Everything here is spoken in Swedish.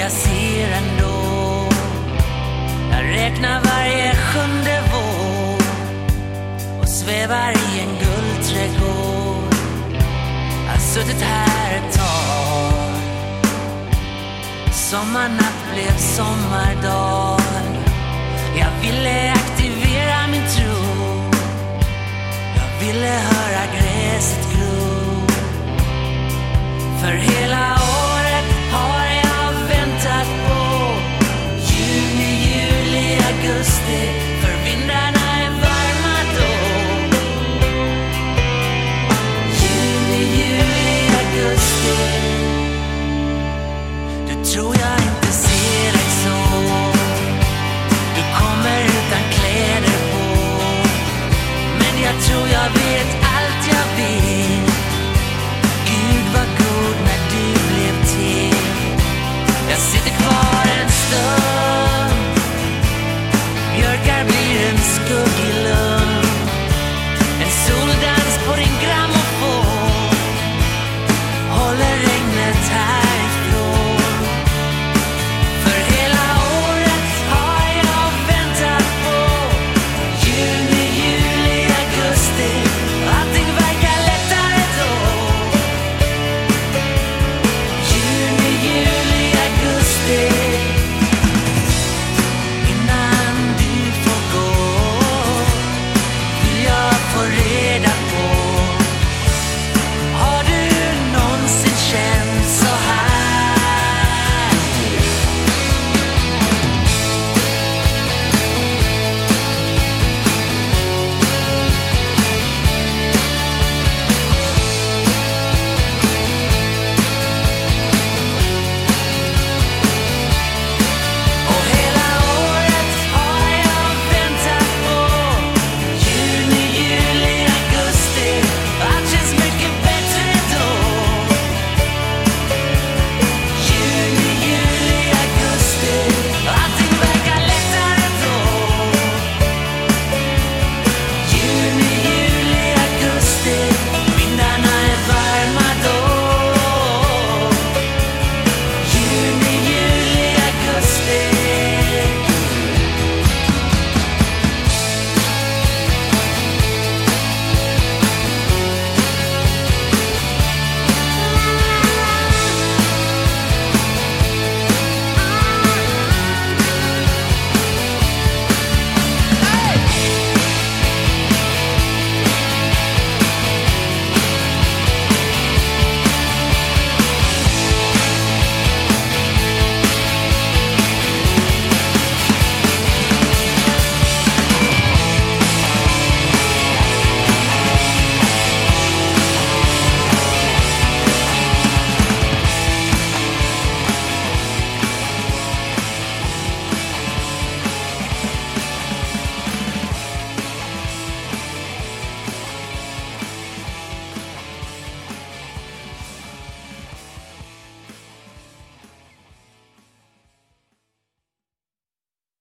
jag ser ändå. Jag räknar varje sjunde vår och svävar i en guldträdgård. Jag har suttit här ett tag. Sommarnatt blev sommardag. Jag ville aktivera min tro. Jag ville höra gräset gro. För hela plastic and stuff.